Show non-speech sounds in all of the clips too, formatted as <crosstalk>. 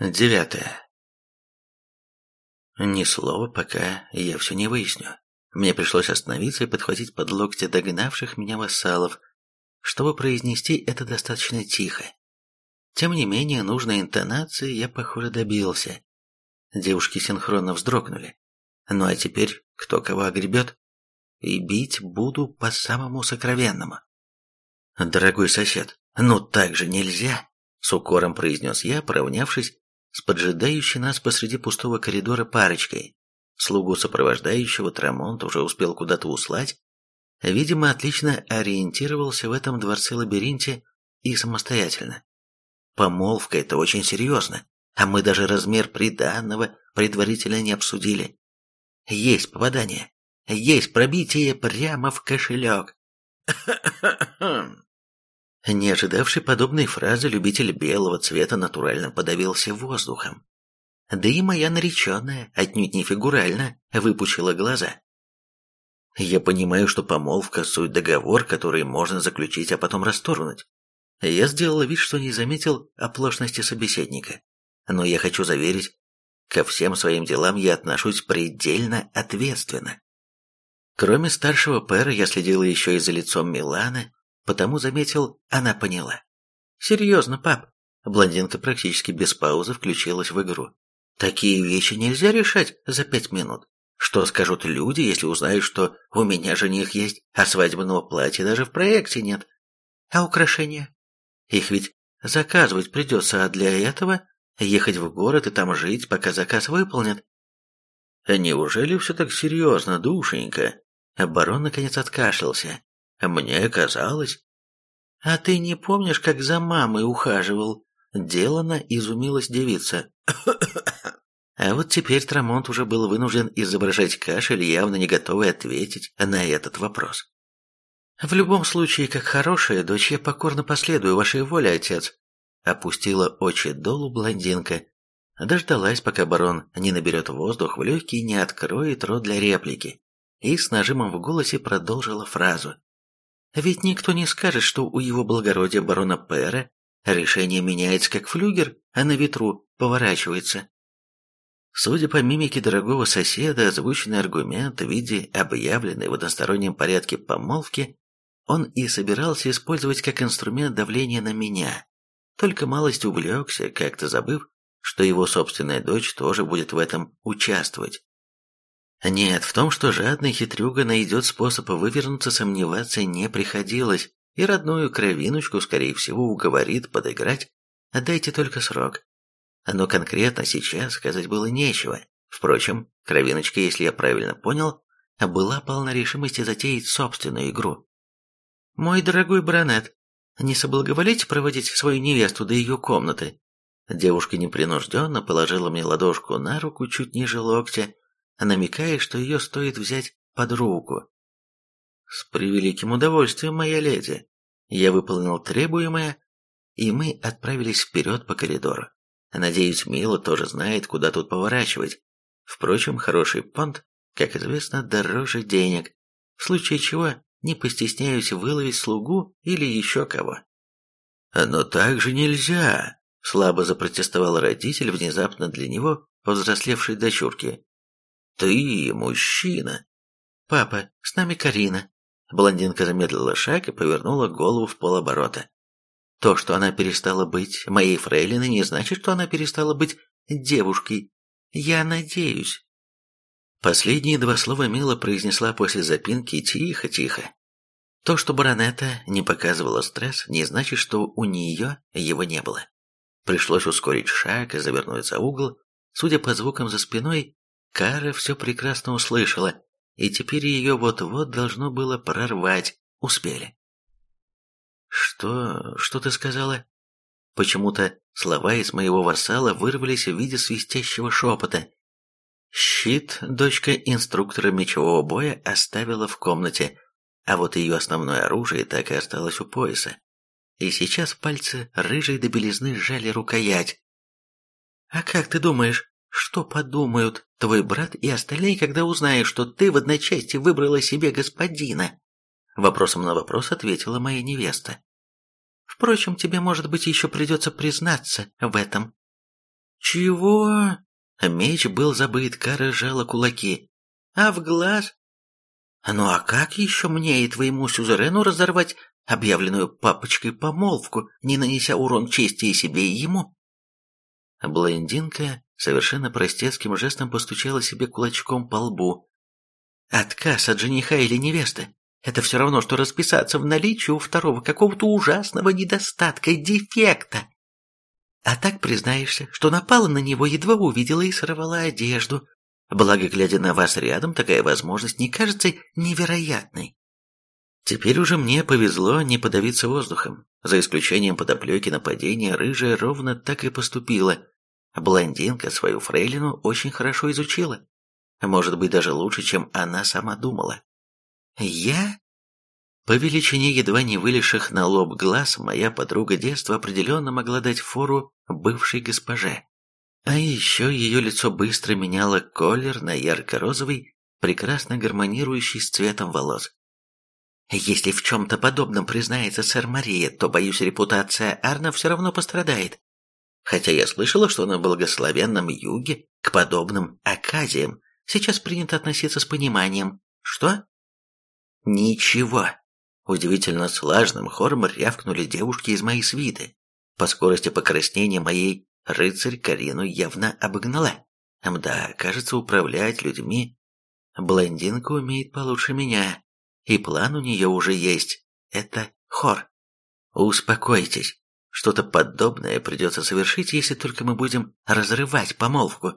Девятое. Ни слова, пока я все не выясню. Мне пришлось остановиться и подхватить под локти догнавших меня вассалов, чтобы произнести это достаточно тихо. Тем не менее, нужной интонации я, похоже, добился. Девушки синхронно вздрогнули. Ну а теперь кто кого огребет? И бить буду по самому сокровенному. Дорогой сосед, ну так же нельзя, с укором произнес я, поравнявшись с поджидающей нас посреди пустого коридора парочкой. Слугу сопровождающего Трамонт уже успел куда-то услать. Видимо, отлично ориентировался в этом дворце-лабиринте и самостоятельно. Помолвка – это очень серьезно, а мы даже размер приданного предварительно не обсудили. Есть попадание, есть пробитие прямо в кошелек. <clears throat> Не ожидавший подобной фразы, любитель белого цвета натурально подавился воздухом. Да и моя нареченная, отнюдь не фигурально, выпучила глаза. Я понимаю, что помолвка – суть договор, который можно заключить, а потом расторгнуть. Я сделал вид, что не заметил оплошности собеседника. Но я хочу заверить, ко всем своим делам я отношусь предельно ответственно. Кроме старшего пэра, я следил еще и за лицом Миланы, потому заметил, она поняла. «Серьезно, пап?» Блондинка практически без паузы включилась в игру. «Такие вещи нельзя решать за пять минут. Что скажут люди, если узнают, что у меня жених есть, а свадебного платья даже в проекте нет? А украшения? Их ведь заказывать придется, а для этого ехать в город и там жить, пока заказ выполнят». «Неужели все так серьезно, душенька?» Барон наконец откашлялся. Мне казалось. А ты не помнишь, как за мамой ухаживал? Делано изумилась девица. <coughs> А вот теперь Трамонт уже был вынужден изображать кашель, явно не готовый ответить на этот вопрос. «В любом случае, как хорошая дочь, я покорно последую вашей воле, отец», опустила очи долу блондинка. Дождалась, пока барон не наберет воздух в легкий не откроет рот для реплики, и с нажимом в голосе продолжила фразу. Ведь никто не скажет, что у его благородия барона Пера решение меняется как флюгер, а на ветру поворачивается. Судя по мимике дорогого соседа, озвученный аргумент в виде объявленной в одностороннем порядке помолвки он и собирался использовать как инструмент давления на меня. Только малость увлекся, как-то забыв, что его собственная дочь тоже будет в этом участвовать. Нет, в том, что жадный хитрюга найдет способ вывернуться, сомневаться не приходилось, и родную кровиночку, скорее всего, уговорит подыграть. Отдайте только срок. Но конкретно сейчас сказать было нечего. Впрочем, кровиночка, если я правильно понял, была полна решимости затеять собственную игру. «Мой дорогой баронет, не соблаговолите проводить свою невесту до ее комнаты?» Девушка непринужденно положила мне ладошку на руку чуть ниже локтя, намекая, что ее стоит взять под руку. «С превеликим удовольствием, моя леди!» Я выполнил требуемое, и мы отправились вперед по коридору. Надеюсь, Мила тоже знает, куда тут поворачивать. Впрочем, хороший понт, как известно, дороже денег, в случае чего не постесняюсь выловить слугу или еще кого. «Но так же нельзя!» — слабо запротестовал родитель внезапно для него повзрослевшей дочурки. Ты мужчина. Папа, с нами Карина. Блондинка замедлила шаг и повернула голову в полоборота. То, что она перестала быть моей фрейлиной, не значит, что она перестала быть девушкой. Я надеюсь. Последние два слова Мила произнесла после запинки тихо-тихо. То, что баронета не показывала стресс, не значит, что у нее его не было. Пришлось ускорить шаг и завернуть за угол. Судя по звукам за спиной, Кара все прекрасно услышала, и теперь ее вот-вот должно было прорвать. Успели. «Что... что ты сказала?» Почему-то слова из моего вассала вырвались в виде свистящего шепота. Щит дочка инструктора мечевого боя оставила в комнате, а вот ее основное оружие так и осталось у пояса. И сейчас пальцы рыжей до белизны сжали рукоять. «А как ты думаешь, что подумают твой брат и остальные, когда узнают, что ты в одночасье выбрала себе господина? Вопросом на вопрос ответила моя невеста. Впрочем, тебе, может быть, еще придется признаться в этом. «Чего?» Меч был забыт, Кара сжала кулаки. «А в глаз?» «Ну а как еще мне и твоему сюзерену разорвать объявленную папочкой помолвку, не нанеся урон чести и себе, и ему?» Блондинка совершенно простецким жестом постучала себе кулачком по лбу. «Отказ от жениха или невесты — это все равно, что расписаться в наличии у второго какого-то ужасного недостатка, дефекта. А так признаешься, что напала на него, едва увидела и сорвала одежду. Благо, глядя на вас рядом, такая возможность не кажется невероятной. Теперь уже мне повезло не подавиться воздухом. За исключением подоплеки нападения, рыжая ровно так и поступила. Блондинка свою фрейлину очень хорошо изучила. Может быть, даже лучше, чем она сама думала. Я по величине едва не вылезших на лоб глаз моя подруга детства определенно могла дать фору бывшей госпоже. А еще ее лицо быстро меняло колер на ярко-розовый, прекрасно гармонирующий с цветом волос. Если в чем-то подобном признается сэр Мария, то, боюсь, репутация Арна все равно пострадает. Хотя я слышала, что на благословенном юге к подобным оказиям сейчас принято относиться с пониманием. Что? Ничего. Удивительно слажным хором рявкнули девушки из моей свиты. По скорости покраснения моей рыцарь Карину явно обогнала. Мда, кажется, управлять людьми блондинка умеет получше меня. И план у нее уже есть. Это хор. Успокойтесь. Что-то подобное придется совершить, если только мы будем разрывать помолвку.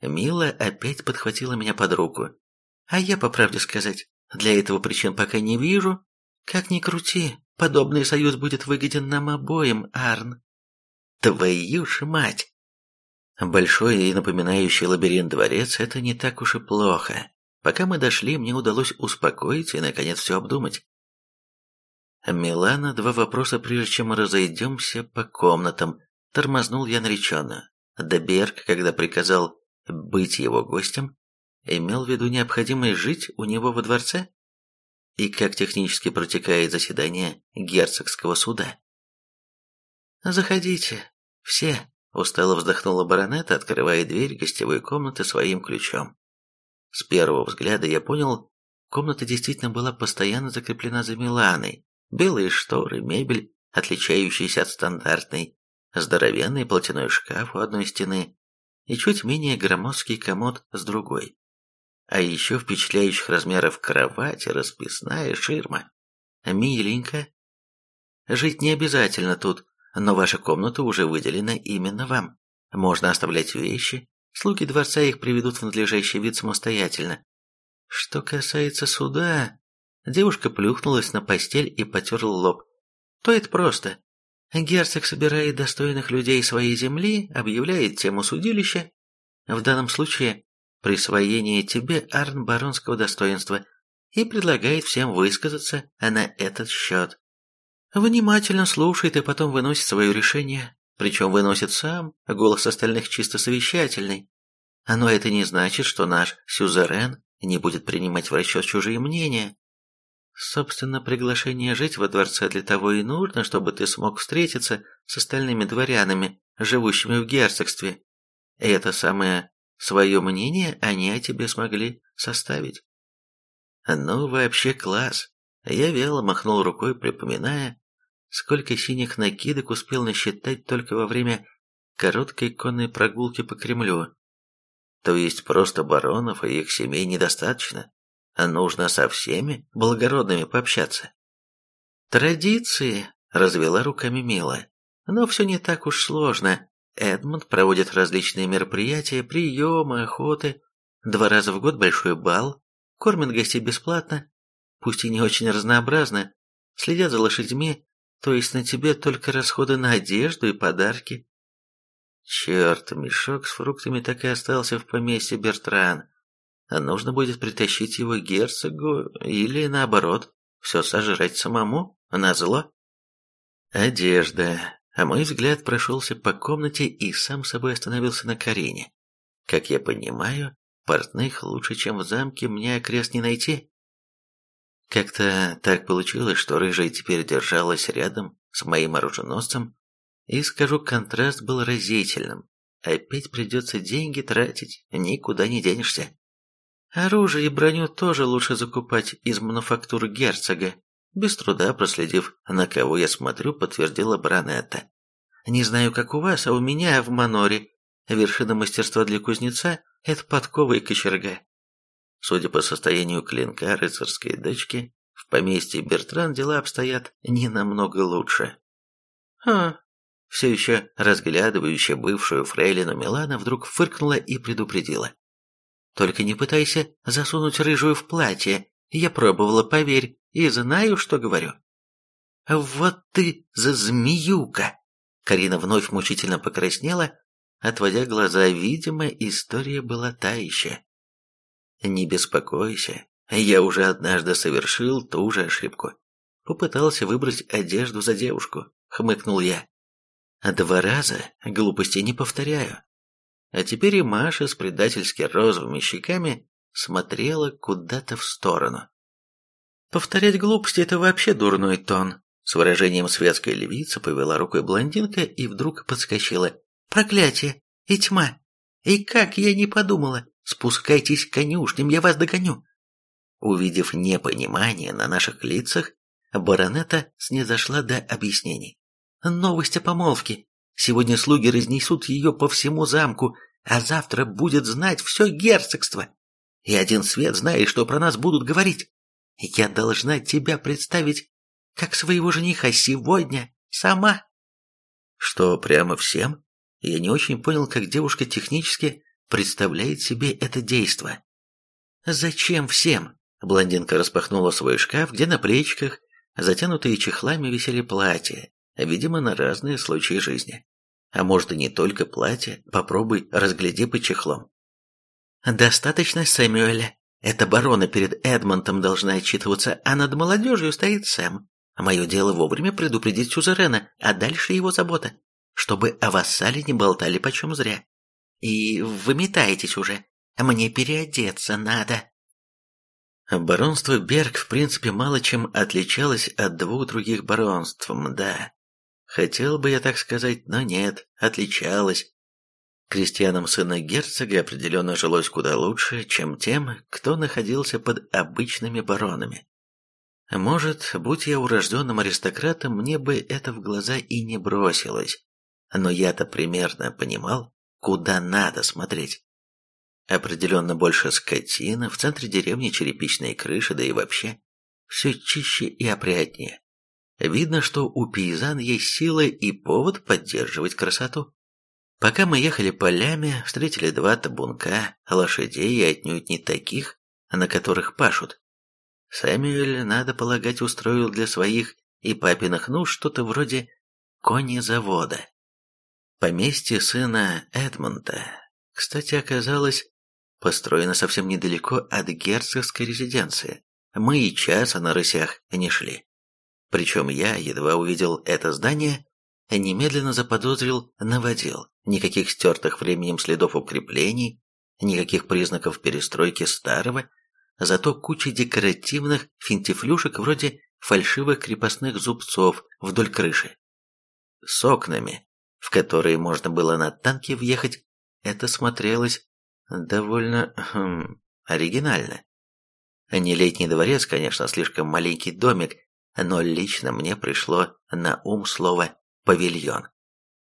Мила опять подхватила меня под руку. А я, по правде сказать, для этого причин пока не вижу, как ни крути, подобный союз будет выгоден нам обоим, Арн. Твою ж мать! Большой и напоминающий лабиринт дворец – это не так уж и плохо. Пока мы дошли, мне удалось успокоить и, наконец, все обдумать. Милана, два вопроса, прежде чем мы разойдемся по комнатам. Тормознул я нареченно. Деберг, когда приказал быть его гостем, имел в виду необходимость жить у него во дворце? и как технически протекает заседание герцогского суда. «Заходите, все», — устало вздохнула баронета, открывая дверь гостевой комнаты своим ключом. С первого взгляда я понял, комната действительно была постоянно закреплена за Миланой. Белые шторы, мебель, отличающаяся от стандартной, здоровенный платяной шкаф у одной стены и чуть менее громоздкий комод с другой а еще впечатляющих размеров кровать расписная ширма. Миленько. Жить не обязательно тут, но ваша комната уже выделена именно вам. Можно оставлять вещи, слуги дворца их приведут в надлежащий вид самостоятельно. Что касается суда, девушка плюхнулась на постель и потерла лоб. То это просто. Герцог собирает достойных людей своей земли, объявляет тему судилища. В данном случае присвоение тебе арн-баронского достоинства и предлагает всем высказаться на этот счет. Внимательно слушает и потом выносит свое решение, причем выносит сам, голос остальных чисто совещательный. Но это не значит, что наш сюзерен не будет принимать в расчет чужие мнения. Собственно, приглашение жить во дворце для того и нужно, чтобы ты смог встретиться с остальными дворянами, живущими в герцогстве. И это самое Свое мнение они о тебе смогли составить. Ну, вообще класс. Я вяло махнул рукой, припоминая, сколько синих накидок успел насчитать только во время короткой конной прогулки по Кремлю. То есть просто баронов и их семей недостаточно, нужно со всеми благородными пообщаться. Традиции, развела руками Мила, но все не так уж сложно. Эдмонд проводит различные мероприятия, приемы, охоты, два раза в год большой бал, кормит гостей бесплатно, пусть и не очень разнообразно, следят за лошадьми, то есть на тебе только расходы на одежду и подарки. Черт, мешок с фруктами так и остался в поместье Бертран. Нужно будет притащить его герцогу или, наоборот, все сожрать самому, назло. Одежда. А мой взгляд прошелся по комнате и сам собой остановился на Карине. Как я понимаю, портных лучше, чем в замке, мне окрест не найти. Как-то так получилось, что рыжая теперь держалась рядом с моим оруженосцем, и, скажу, контраст был разительным. Опять придется деньги тратить, никуда не денешься. Оружие и броню тоже лучше закупать из мануфактуры герцога. Без труда проследив, на кого я смотрю, подтвердила Бранетта. Не знаю, как у вас, а у меня в Маноре вершина мастерства для кузнеца – это подкова и кочерга. Судя по состоянию клинка рыцарской дочки, в поместье Бертран дела обстоят не намного лучше. А, все еще разглядывающая бывшую фрейлину Милана вдруг фыркнула и предупредила. «Только не пытайся засунуть рыжую в платье. Я пробовала, поверь, и знаю, что говорю». «Вот ты за змеюка!» Карина вновь мучительно покраснела, отводя глаза. Видимо, история была та еще. «Не беспокойся, я уже однажды совершил ту же ошибку. Попытался выбрать одежду за девушку», — хмыкнул я. Два раза глупости не повторяю. А теперь и Маша с предательски розовыми щеками смотрела куда-то в сторону. Повторять глупости – это вообще дурной тон. С выражением светской львицы повела рукой блондинка и вдруг подскочила. Проклятие! И тьма! И как я не подумала! Спускайтесь к конюшням, я вас догоню! Увидев непонимание на наших лицах, баронета снизошла до объяснений. Новость о помолвке. Сегодня слуги разнесут ее по всему замку, а завтра будет знать все герцогство. И один свет знает, что про нас будут говорить. Я должна тебя представить как своего жениха сегодня, сама. Что, прямо всем? Я не очень понял, как девушка технически представляет себе это действо. Зачем всем? Блондинка распахнула свой шкаф, где на плечиках, затянутые чехлами, висели платья, видимо, на разные случаи жизни. А может и не только платье, попробуй разгляди по чехлам. Достаточно Сэмюэля. Эта барона перед Эдмонтом должна отчитываться, а над молодежью стоит Сэм. Мое дело вовремя предупредить Сюзерена, а дальше его забота, чтобы о вассале не болтали почем зря. И выметайтесь уже, мне переодеться надо. Баронство Берг в принципе мало чем отличалось от двух других баронств, да. Хотел бы я так сказать, но нет, отличалась. Крестьянам сына герцога определенно жилось куда лучше, чем тем, кто находился под обычными баронами. Может, будь я урожденным аристократом, мне бы это в глаза и не бросилось, но я-то примерно понимал, куда надо смотреть. Определенно больше скотина, в центре деревни черепичные крыши, да и вообще все чище и опрятнее. Видно, что у пейзан есть сила и повод поддерживать красоту. Пока мы ехали полями, встретили два табунка, лошадей и отнюдь не таких, на которых пашут. Сэмюэль, надо полагать, устроил для своих и папиных нужд что-то вроде конезавода. Поместье сына Эдмонта, кстати, оказалось построено совсем недалеко от герцогской резиденции. Мы и часа на рысях не шли. Причем я, едва увидел это здание, немедленно заподозрил, наводил. Никаких стертых временем следов укреплений, никаких признаков перестройки старого, зато куча декоративных финтифлюшек вроде фальшивых крепостных зубцов вдоль крыши. С окнами, в которые можно было на танке въехать, это смотрелось довольно хм, оригинально. Не летний дворец, конечно, слишком маленький домик, но лично мне пришло на ум слово «павильон».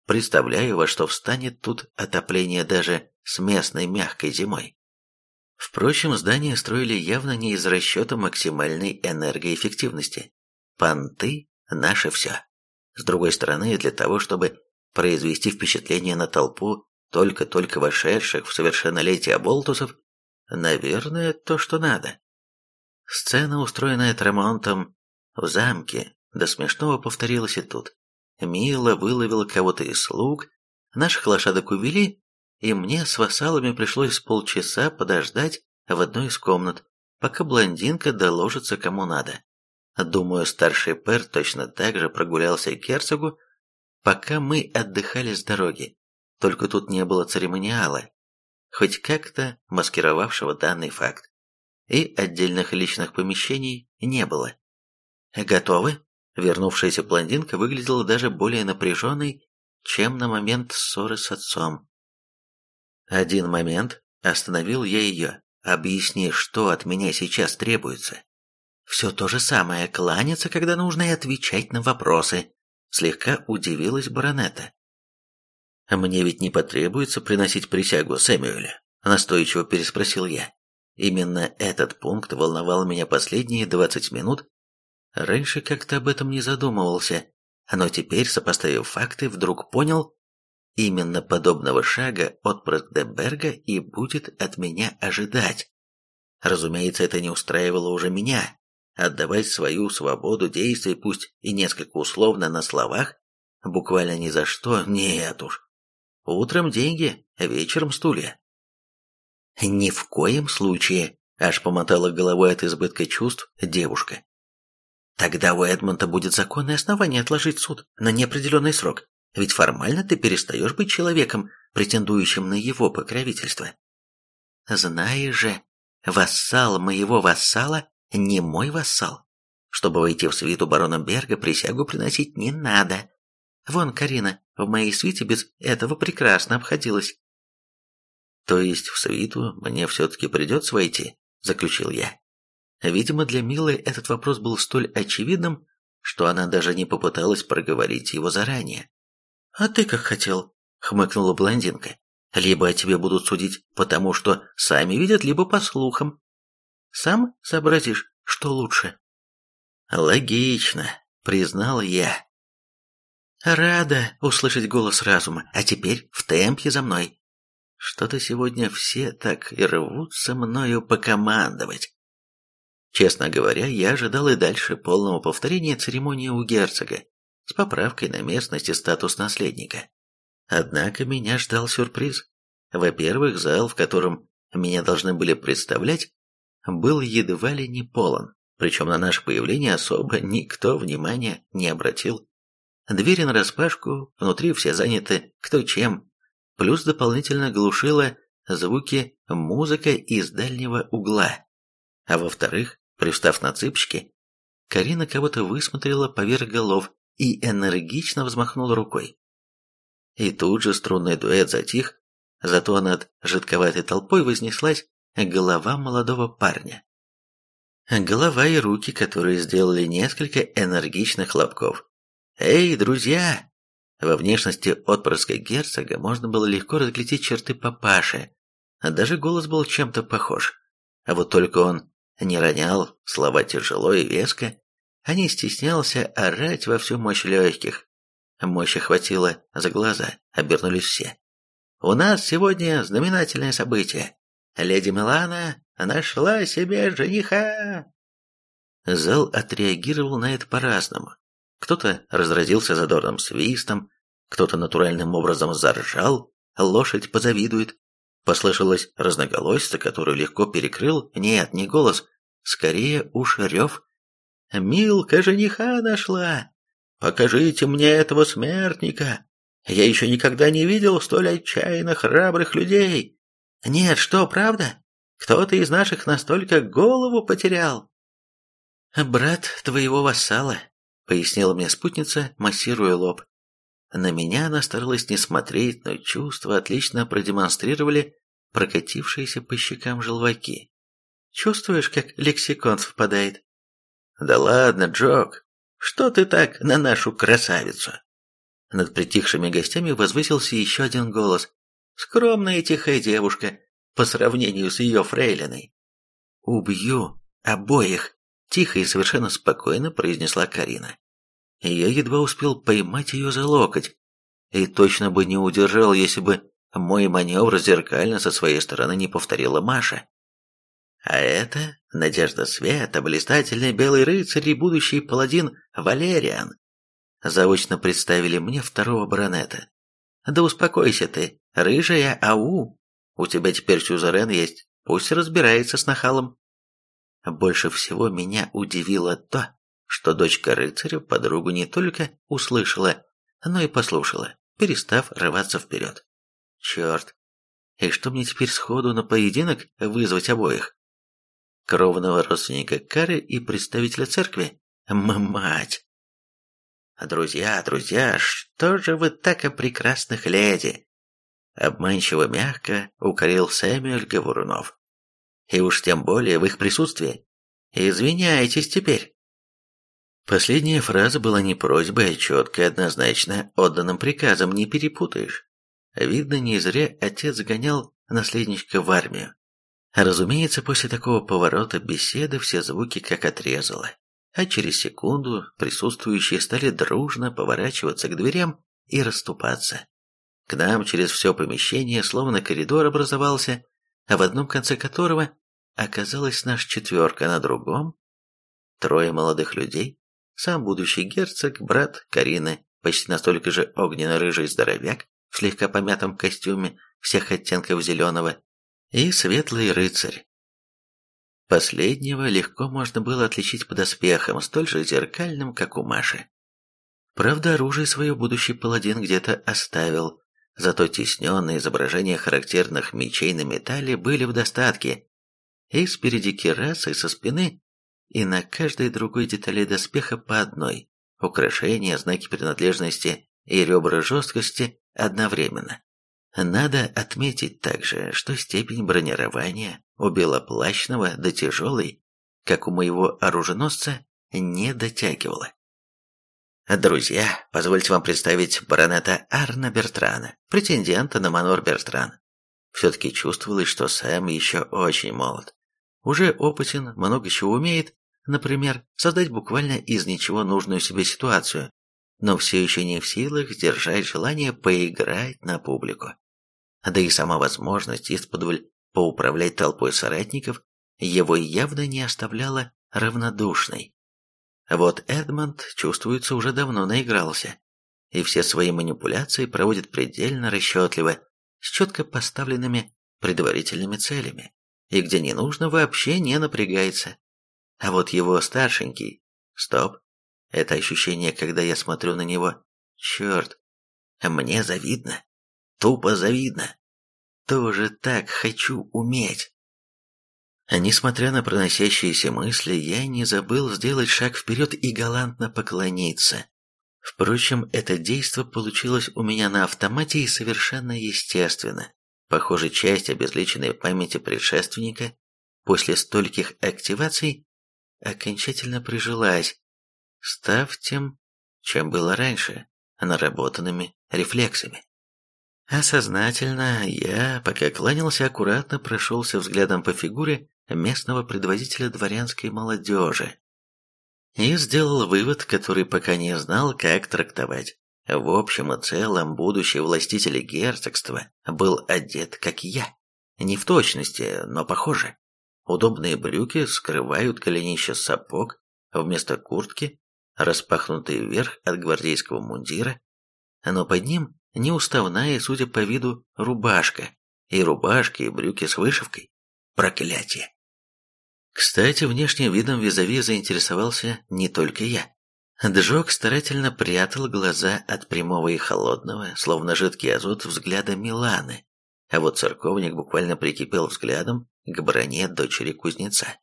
Представляю, во что встанет тут отопление даже с местной мягкой зимой. Впрочем, здание строили явно не из расчета максимальной энергоэффективности. Понты – наше все. С другой стороны, для того, чтобы произвести впечатление на толпу только-только вошедших в совершеннолетие оболтусов, наверное, то, что надо. Сцена, устроенная Тремонтом в замке, до смешного повторилось и тут. Мила выловила кого-то из слуг, наших лошадок увели, и мне с вассалами пришлось полчаса подождать в одной из комнат, пока блондинка доложится кому надо. Думаю, старший пэр точно так же прогулялся к герцогу, пока мы отдыхали с дороги. Только тут не было церемониала, хоть как-то маскировавшего данный факт. И отдельных личных помещений не было. «Готовы?» Вернувшаяся блондинка выглядела даже более напряженной, чем на момент ссоры с отцом. Один момент, остановил я ее. Объясни, что от меня сейчас требуется. Все то же самое, кланяться, когда нужно, и отвечать на вопросы. Слегка удивилась баронета. «Мне ведь не потребуется приносить присягу Сэмюэля», настойчиво переспросил я. Именно этот пункт волновал меня последние двадцать минут. Раньше как-то об этом не задумывался, но теперь, сопоставив факты, вдруг понял, именно подобного шага отпрыск Демберга и будет от меня ожидать. Разумеется, это не устраивало уже меня. Отдавать свою свободу действий, пусть и несколько условно на словах, буквально ни за что, нет уж. Утром деньги, вечером стулья. Ни в коем случае, аж помотала головой от избытка чувств девушка. Тогда у Эдмонта будет законное основание отложить суд на неопределенный срок, ведь формально ты перестаешь быть человеком, претендующим на его покровительство. Знаешь же, вассал моего вассала не мой вассал. Чтобы войти в свиту барона Берга, присягу приносить не надо. Вон, Карина, в моей свите без этого прекрасно обходилась. То есть в свиту мне все-таки придется войти, заключил я. Видимо, для Милы этот вопрос был столь очевидным, что она даже не попыталась проговорить его заранее. «А ты как хотел», — хмыкнула блондинка. «Либо о тебе будут судить, потому что сами видят, либо по слухам. Сам сообразишь, что лучше». «Логично», — признал я. Рада услышать голос разума, а теперь в темпе за мной. Что-то сегодня все так и рвутся мною покомандовать. Честно говоря, я ожидал и дальше полного повторения церемонии у герцога с поправкой на местность и статус наследника. Однако меня ждал сюрприз. Во-первых, зал, в котором меня должны были представлять, был едва ли не полон, причем на наше появление особо никто внимания не обратил. Двери нараспашку, внутри все заняты кто чем, плюс дополнительно глушила звуки музыка из дальнего угла. А во-вторых, привстав на цыпочки, Карина кого-то высмотрела поверх голов и энергично взмахнула рукой. И тут же струнный дуэт затих, зато над жидковатой толпой вознеслась голова молодого парня. Голова и руки, которые сделали несколько энергичных хлопков. «Эй, друзья!» Во внешности отпрыска герцога можно было легко разглядеть черты папаши, даже голос был чем-то похож. А вот только он не ронял слова тяжело и веско, а не стеснялся орать во всю мощь легких. Мощи хватило за глаза, обернулись все. «У нас сегодня знаменательное событие. Леди Милана нашла себе жениха!» Зал отреагировал на это по-разному. Кто-то разразился задорным свистом, кто-то натуральным образом заржал, лошадь позавидует. Послышалось разноголосица, которую легко перекрыл, нет, не голос, скорее уж рев. «Милка жениха нашла! Покажите мне этого смертника! Я еще никогда не видел столь отчаянно храбрых людей! Нет, что, правда? Кто-то из наших настолько голову потерял!» «Брат твоего вассала», пояснила мне спутница, массируя лоб. На меня она старалась не смотреть, но чувства отлично продемонстрировали прокатившиеся по щекам желваки. Чувствуешь, как лексикон впадает? Да ладно, Джок, что ты так на нашу красавицу? Над притихшими гостями возвысился еще один голос. Скромная и тихая девушка по сравнению с ее фрейлиной. «Убью обоих!» Тихо и совершенно спокойно произнесла Карина. Я едва успел поймать ее за локоть. И точно бы не удержал, если бы мой маневр зеркально со своей стороны не повторила Маша. А это Надежда Света, блистательный белый рыцарь и будущий паладин Валериан. Заочно представили мне второго баронета. Да успокойся ты, рыжая ау. У тебя теперь сюзерен есть, пусть разбирается с нахалом. Больше всего меня удивило то, что дочка рыцаря подругу не только услышала, но и послушала, перестав рваться вперед. Черт! И что мне теперь сходу на поединок вызвать обоих? Кровного родственника Кары и представителя церкви? Мать! Друзья, друзья, что же вы так о прекрасных леди? обманчиво мягко укорил Сэмюэль Говорунов. И уж тем более в их присутствии. Извиняйтесь теперь. Последняя фраза была не просьбой, а четко и однозначно отданным приказом, не перепутаешь. Видно, не зря отец загонял наследничка в армию. Разумеется, после такого поворота беседы все звуки как отрезало, а через секунду присутствующие стали дружно поворачиваться к дверям и расступаться. К нам через все помещение словно коридор образовался, а в одном конце которого оказалась наша четверка, на другом трое молодых людей, сам будущий герцог, брат Карины, почти настолько же огненно-рыжий здоровяк в слегка помятом костюме всех оттенков зеленого, и светлый рыцарь. Последнего легко можно было отличить по доспехам, столь же зеркальным, как у Маши. Правда, оружие свое будущий паладин где-то оставил, зато тесненные изображения характерных мечей на металле были в достатке, и спереди керасы со спины, и на каждой другой детали доспеха по одной, украшения, знаки принадлежности и ребра жесткости одновременно. Надо отметить также, что степень бронирования у белоплащного до тяжелой, как у моего оруженосца, не дотягивала. Друзья, позвольте вам представить баронета Арна Бертрана, претендента на манор Бертран. Все-таки чувствовалось, что Сэм еще очень молод. Уже опытен, много чего умеет, например, создать буквально из ничего нужную себе ситуацию, но все еще не в силах сдержать желание поиграть на публику. Да и сама возможность исподволь поуправлять толпой соратников его явно не оставляла равнодушной. Вот Эдмонд, чувствуется, уже давно наигрался, и все свои манипуляции проводит предельно расчетливо, с четко поставленными предварительными целями, и где не нужно, вообще не напрягается. А вот его старшенький... Стоп. Это ощущение, когда я смотрю на него. Черт. Мне завидно. Тупо завидно. Тоже так хочу уметь. Несмотря на проносящиеся мысли, я не забыл сделать шаг вперед и галантно поклониться. Впрочем, это действо получилось у меня на автомате и совершенно естественно. Похоже, часть обезличенной памяти предшественника после стольких активаций окончательно прижилась, став тем, чем было раньше, наработанными рефлексами. Осознательно я, пока кланялся, аккуратно прошелся взглядом по фигуре местного предводителя дворянской молодежи и сделал вывод, который пока не знал, как трактовать. В общем и целом, будущий властитель герцогства был одет, как я. Не в точности, но похоже. Удобные брюки скрывают голенище сапог, вместо куртки распахнутый вверх от гвардейского мундира, но под ним неуставная, судя по виду, рубашка, и рубашки, и брюки с вышивкой. Проклятие! Кстати, внешним видом визави заинтересовался не только я. Джок старательно прятал глаза от прямого и холодного, словно жидкий азот взгляда Миланы, а вот церковник буквально прикипел взглядом к броне дочери кузнеца.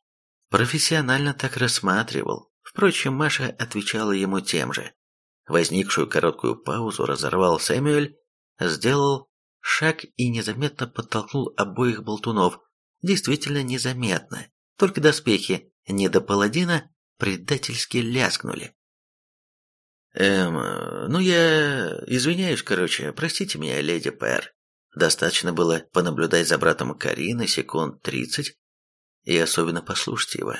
Профессионально так рассматривал, впрочем, Маша отвечала ему тем же. Возникшую короткую паузу разорвал Сэмюэль, сделал шаг и незаметно подтолкнул обоих болтунов. Действительно незаметно, только доспехи не до паладина предательски лязгнули. «Эм, ну я извиняюсь, короче, простите меня, леди Пэр. Достаточно было понаблюдать за братом Карины секунд тридцать, и особенно послушать его,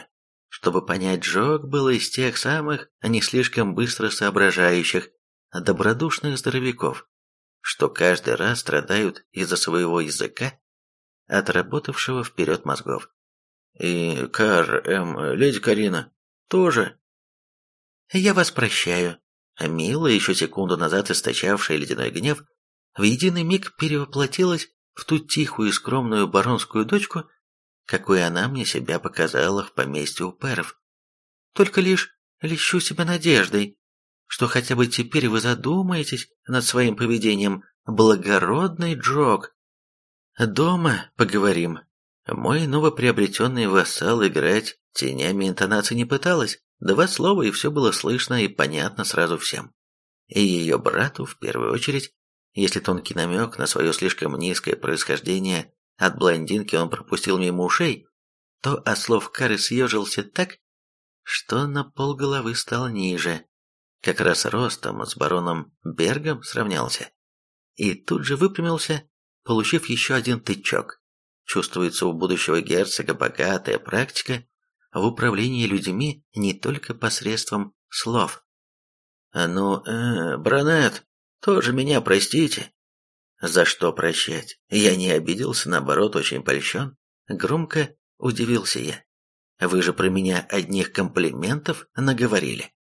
чтобы понять, Джок был из тех самых не слишком быстро соображающих, добродушных здоровяков, что каждый раз страдают из-за своего языка, отработавшего вперед мозгов. И Кар, эм, леди Карина, тоже. Я вас прощаю. Мила, еще секунду назад источавшая ледяной гнев, в единый миг перевоплотилась в ту тихую и скромную баронскую дочку, какой она мне себя показала в поместье у Перов. Только лишь лещу себя надеждой, что хотя бы теперь вы задумаетесь над своим поведением, благородный Джок. Дома поговорим. Мой новоприобретенный вассал играть тенями интонации не пыталась. Два слова, и все было слышно и понятно сразу всем. И ее брату, в первую очередь, Если тонкий намек на свое слишком низкое происхождение от блондинки он пропустил мимо ушей, то от слов Кары съежился так, что на полголовы стал ниже, как раз ростом с бароном Бергом сравнялся. И тут же выпрямился, получив еще один тычок. Чувствуется у будущего герцога богатая практика в управлении людьми не только посредством слов. «А ну, э, Бронет, тоже меня простите». «За что прощать? Я не обиделся, наоборот, очень польщен». Громко удивился я. «Вы же про меня одних комплиментов наговорили».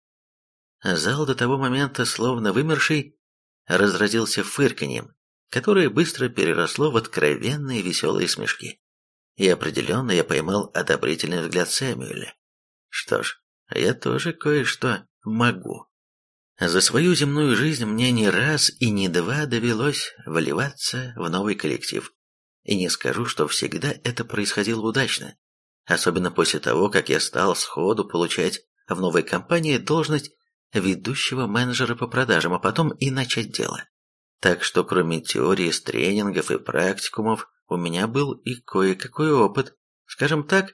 Зал до того момента, словно вымерший, разразился фырканьем, которое быстро переросло в откровенные веселые смешки. И определенно я поймал одобрительный взгляд Сэмюэля. Что ж, я тоже кое-что могу. За свою земную жизнь мне не раз и не два довелось вливаться в новый коллектив. И не скажу, что всегда это происходило удачно. Особенно после того, как я стал сходу получать в новой компании должность ведущего менеджера по продажам, а потом и начать дело. Так что кроме теории с тренингов и практикумов, у меня был и кое-какой опыт, скажем так,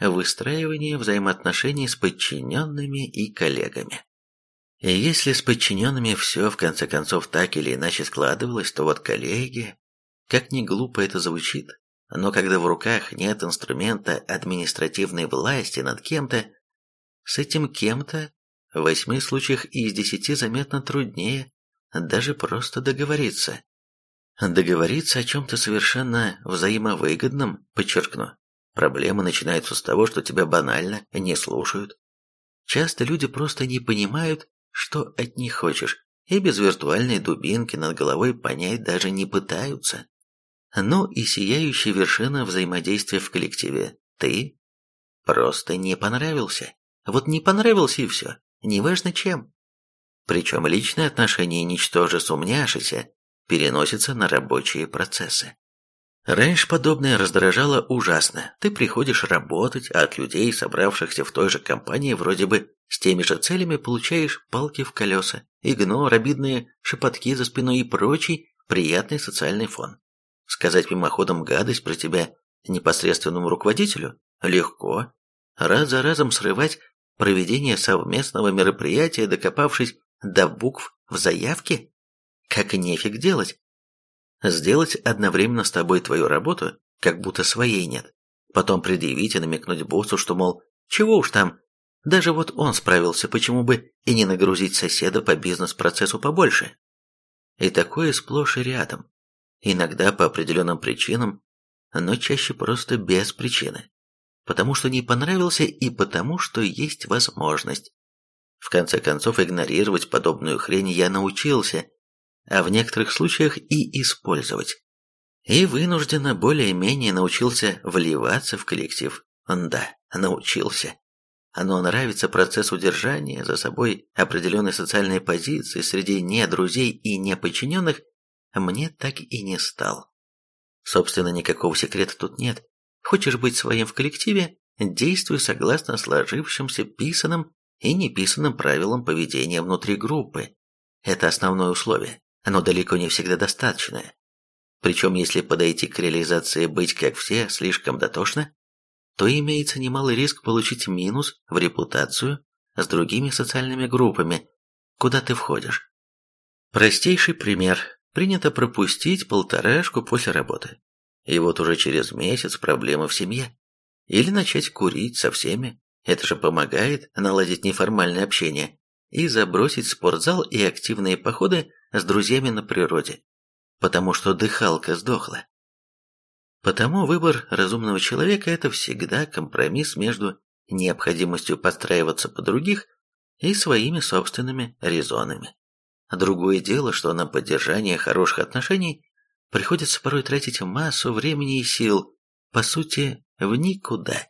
выстраивания взаимоотношений с подчиненными и коллегами. И если с подчиненными все в конце концов так или иначе складывалось, то вот коллеги, как ни глупо это звучит, но когда в руках нет инструмента административной власти над кем-то, с этим кем-то в восьми случаях из десяти заметно труднее даже просто договориться. Договориться о чем-то совершенно взаимовыгодном, подчеркну. Проблемы начинаются с того, что тебя банально не слушают. Часто люди просто не понимают, что от них хочешь, и без виртуальной дубинки над головой понять даже не пытаются. Ну и сияющая вершина взаимодействия в коллективе. Ты просто не понравился. Вот не понравился и все неважно чем. Причем личные отношения, ничтоже сумняшися, переносятся на рабочие процессы. Раньше подобное раздражало ужасно. Ты приходишь работать, а от людей, собравшихся в той же компании, вроде бы с теми же целями, получаешь палки в колеса, игнор, обидные шепотки за спиной и прочий приятный социальный фон. Сказать мимоходом гадость про тебя непосредственному руководителю легко. Раз за разом срывать проведение совместного мероприятия, докопавшись до букв в заявке? Как нефиг делать. Сделать одновременно с тобой твою работу, как будто своей нет. Потом предъявить и намекнуть боссу, что, мол, чего уж там, даже вот он справился, почему бы и не нагрузить соседа по бизнес-процессу побольше. И такое сплошь и рядом. Иногда по определенным причинам, но чаще просто без причины потому что не понравился и потому, что есть возможность. В конце концов, игнорировать подобную хрень я научился, а в некоторых случаях и использовать. И вынужденно более-менее научился вливаться в коллектив. Да, научился. Оно нравится процесс удержания за собой определенной социальной позиции среди не друзей и не подчиненных, мне так и не стал. Собственно, никакого секрета тут нет. Хочешь быть своим в коллективе, действуй согласно сложившимся писанным и неписанным правилам поведения внутри группы. Это основное условие, оно далеко не всегда достаточное. Причем, если подойти к реализации «быть как все» слишком дотошно, то имеется немалый риск получить минус в репутацию с другими социальными группами, куда ты входишь. Простейший пример. Принято пропустить полторашку после работы. И вот уже через месяц проблемы в семье. Или начать курить со всеми. Это же помогает наладить неформальное общение и забросить спортзал и активные походы с друзьями на природе. Потому что дыхалка сдохла. Потому выбор разумного человека – это всегда компромисс между необходимостью подстраиваться под других и своими собственными резонами. Другое дело, что на поддержание хороших отношений приходится порой тратить массу времени и сил, по сути, в никуда.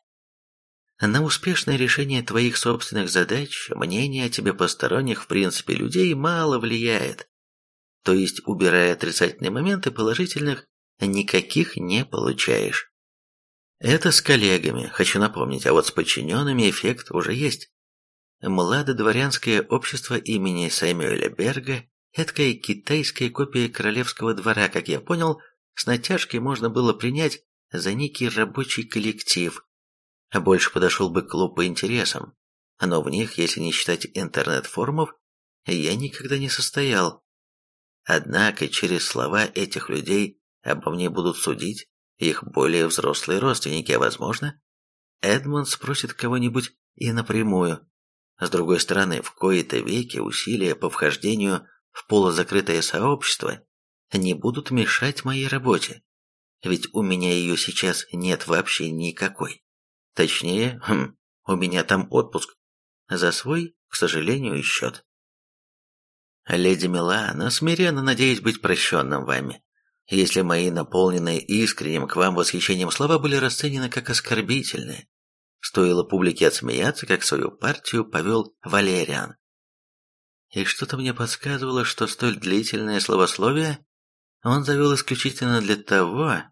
На успешное решение твоих собственных задач мнение о тебе посторонних, в принципе, людей мало влияет. То есть, убирая отрицательные моменты, положительных никаких не получаешь. Это с коллегами, хочу напомнить, а вот с подчиненными эффект уже есть. Младодворянское общество имени Сэмюэля Берга Эдакая китайская копия королевского двора, как я понял, с натяжкой можно было принять за некий рабочий коллектив. Больше подошел бы клуб по интересам, но в них, если не считать интернет-форумов, я никогда не состоял. Однако через слова этих людей обо мне будут судить их более взрослые родственники, а возможно, Эдмонд спросит кого-нибудь и напрямую. С другой стороны, в кои-то веки усилия по вхождению в полузакрытое сообщество не будут мешать моей работе, ведь у меня ее сейчас нет вообще никакой. Точнее, хм, у меня там отпуск. За свой, к сожалению, счет. Леди Милана, смиренно надеюсь быть прощенным вами. Если мои наполненные искренним к вам восхищением слова были расценены как оскорбительные, стоило публике отсмеяться, как свою партию повел Валериан. И что-то мне подсказывало, что столь длительное словословие он завел исключительно для того,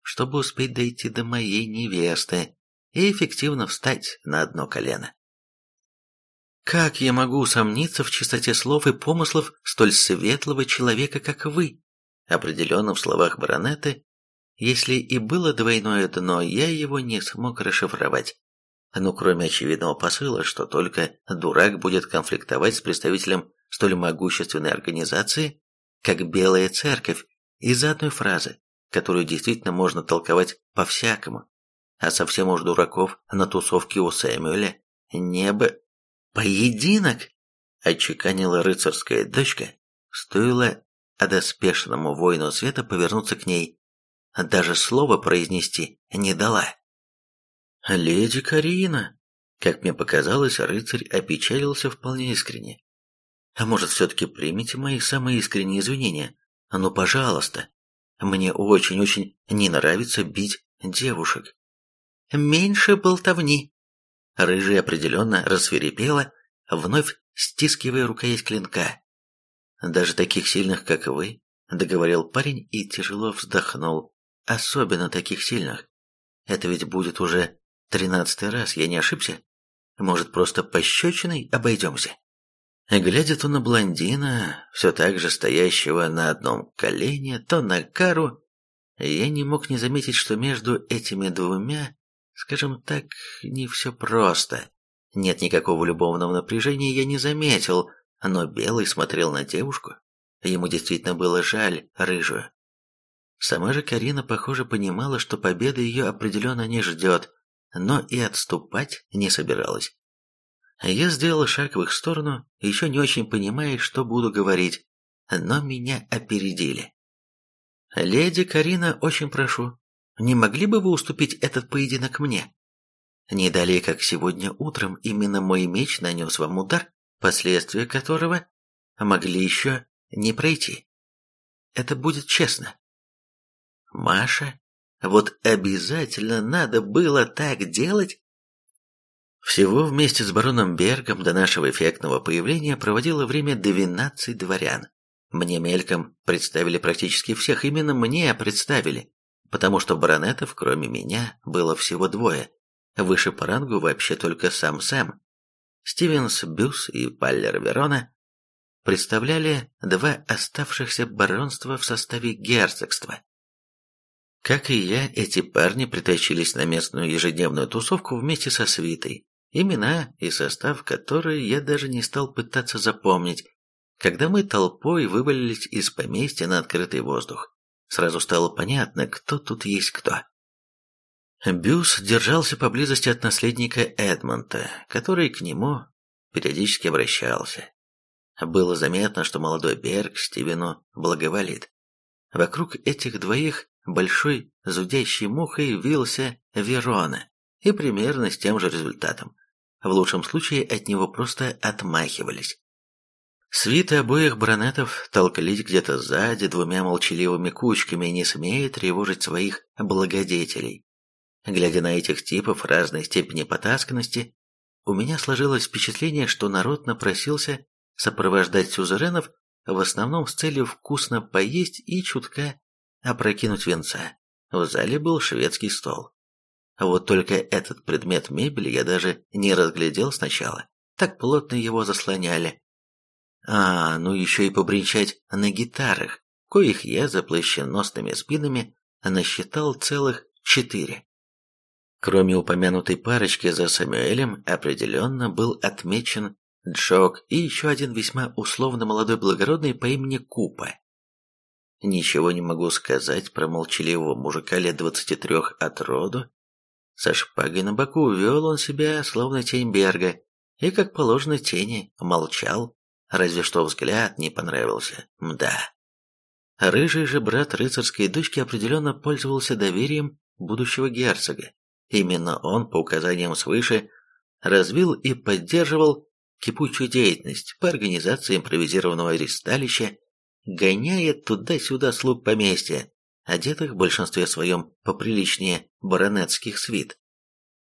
чтобы успеть дойти до моей невесты и эффективно встать на одно колено. Как я могу усомниться в чистоте слов и помыслов столь светлого человека, как вы? Определенно в словах баронета, если и было двойное дно, я его не смог расшифровать. Ну, кроме очевидного посыла, что только дурак будет конфликтовать с представителем столь могущественной организации, как Белая Церковь, из-за одной фразы, которую действительно можно толковать по-всякому. А совсем уж дураков на тусовке у Сэмюэля небо «Поединок!» — отчеканила рыцарская дочка, стоило одоспешному воину света повернуться к ней. Даже слова произнести не дала. «Леди Карина!» Как мне показалось, рыцарь опечалился вполне искренне. «А может, все-таки примите мои самые искренние извинения? Ну, пожалуйста. Мне очень-очень не нравится бить девушек». «Меньше болтовни!» Рыжая определенно рассверепела, вновь стискивая рукоять клинка. «Даже таких сильных, как вы», — договорил парень и тяжело вздохнул. «Особенно таких сильных. Это ведь будет уже тринадцатый раз, я не ошибся? Может, просто пощечиной обойдемся?» Глядя то на блондина, все так же стоящего на одном колене, то на кару, я не мог не заметить, что между этими двумя Скажем так, не все просто. Нет никакого любовного напряжения я не заметил, но Белый смотрел на девушку. Ему действительно было жаль рыжую. Сама же Карина, похоже, понимала, что победа ее определенно не ждет, но и отступать не собиралась. Я сделал шаг в их сторону, еще не очень понимая, что буду говорить, но меня опередили. «Леди Карина, очень прошу, не могли бы вы уступить этот поединок мне? Не далее, как сегодня утром, именно мой меч нанес вам удар, последствия которого могли еще не пройти. Это будет честно. Маша, вот обязательно надо было так делать? Всего вместе с бароном Бергом до нашего эффектного появления проводило время двенадцать дворян. Мне мельком представили практически всех, именно мне представили потому что баронетов, кроме меня, было всего двое. Выше по рангу вообще только сам Сэм. Стивенс Бюс и Паллер Верона представляли два оставшихся баронства в составе герцогства. Как и я, эти парни притащились на местную ежедневную тусовку вместе со свитой, имена и состав которой я даже не стал пытаться запомнить, когда мы толпой вывалились из поместья на открытый воздух. Сразу стало понятно, кто тут есть кто. Бюс держался поблизости от наследника Эдмонта, который к нему периодически обращался. Было заметно, что молодой Берг Стивену благоволит. Вокруг этих двоих большой зудящей мухой вился Верона, и примерно с тем же результатом. В лучшем случае от него просто отмахивались. Свиты обоих баронетов толкались где-то сзади двумя молчаливыми кучками, не смея тревожить своих благодетелей. Глядя на этих типов разной степени потасканности, у меня сложилось впечатление, что народ напросился сопровождать сюзеренов в основном с целью вкусно поесть и чутка опрокинуть венца. В зале был шведский стол. Вот только этот предмет мебели я даже не разглядел сначала, так плотно его заслоняли. А, ну еще и побренчать на гитарах, коих я за плащеносными спинами насчитал целых четыре. Кроме упомянутой парочки за Самюэлем, определенно был отмечен Джок и еще один весьма условно молодой благородный по имени Купа. Ничего не могу сказать про молчаливого мужика лет двадцати трех от роду. Со шпагой на боку вел он себя, словно тень Берга, и, как положено тени, молчал, разве что взгляд не понравился. Мда. Рыжий же брат рыцарской дочки определенно пользовался доверием будущего герцога. Именно он, по указаниям свыше, развил и поддерживал кипучую деятельность по организации импровизированного ресталища, гоняя туда-сюда слуг поместья, одетых в большинстве своем поприличнее баронетских свит.